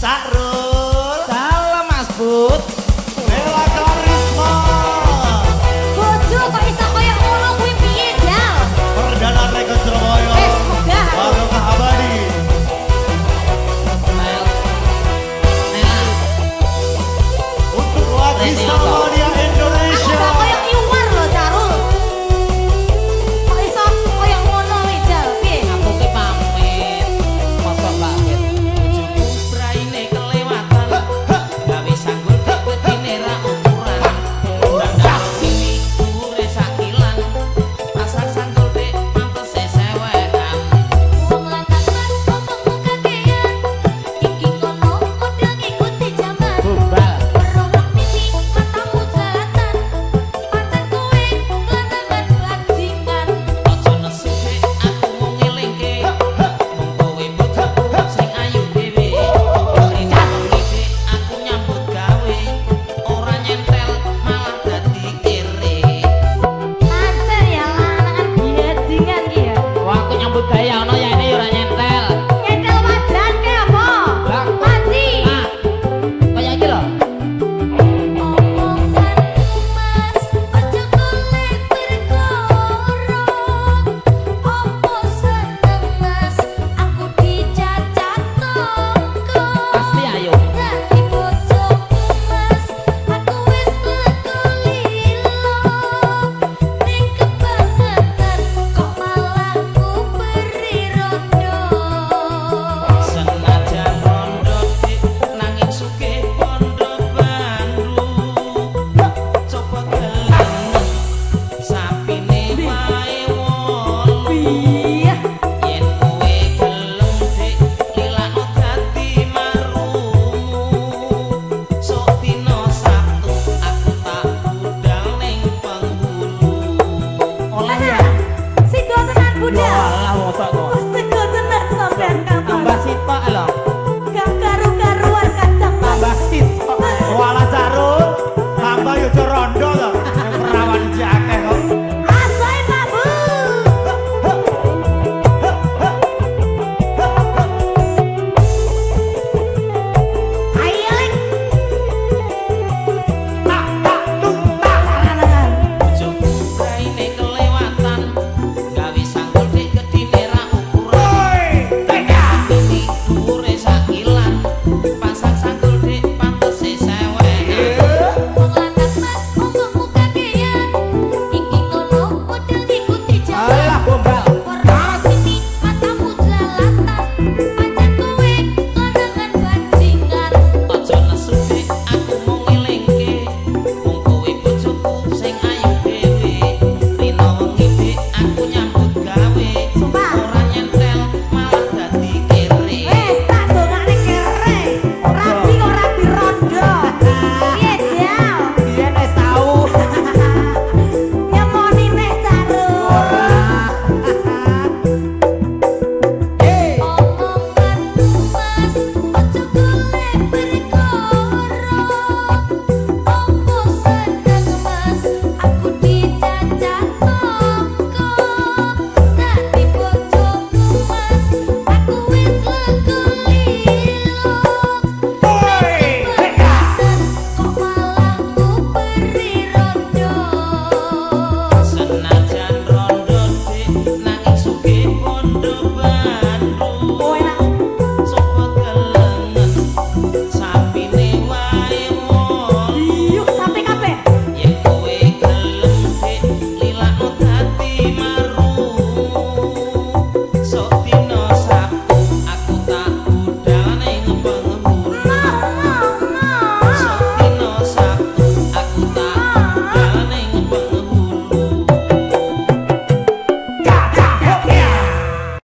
sakro